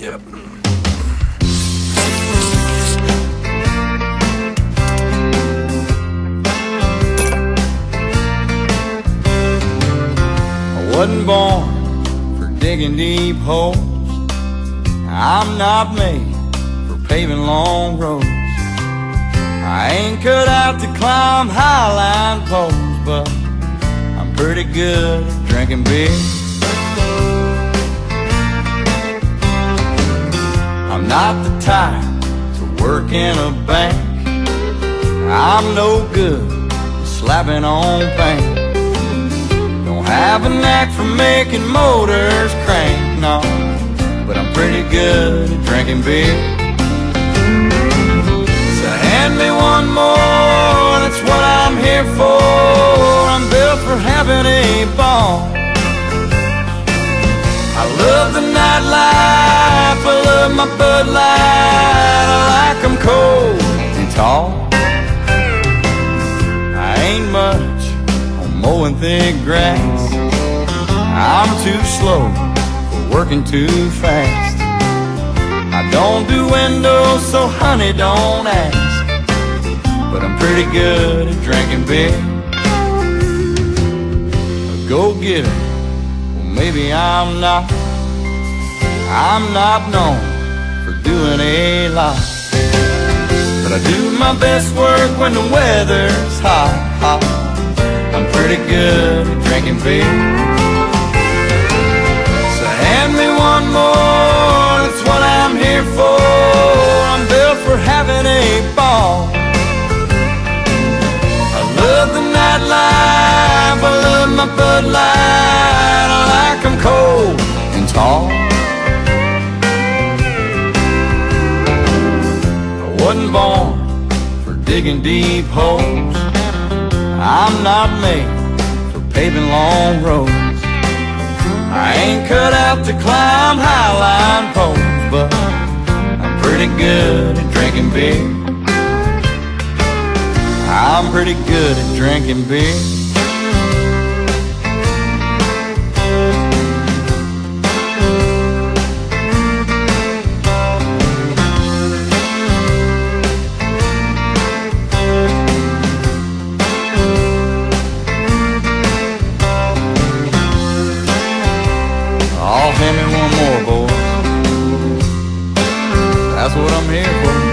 Yep. I wasn't born for digging deep holes. I'm not made for paving long roads. I ain't cut out to climb highline poles, but I'm pretty good at drinking beer. Not the type to work in a bank. I'm no good slapping on paint. Don't have a knack for making motors crank, no. But I'm pretty good at drinking beer. So hand me one more, that's what I'm here for. I'm built for having a ball. I love the nightlife, love my Bud Light. I like 'em cold and tall. I ain't much on mowing thick grass. I'm too slow for working too fast. I don't do windows, so honey, don't ask. But I'm pretty good at drinking beer. A go getter, well, maybe I'm not. I'm not known doing a lot. But I do my best work when the weather's hot, hot. I'm pretty good at drinking beer. So hand me one more, that's what I'm here for. I'm built for having a ball. I love the nightlife, I love my Bud Light. I like 'em cold and tall. Digging deep holes. I'm not made for paving long roads. I ain't cut out to climb highline poles, but I'm pretty good at drinking beer. I'm pretty good at drinking beer. sicuramente con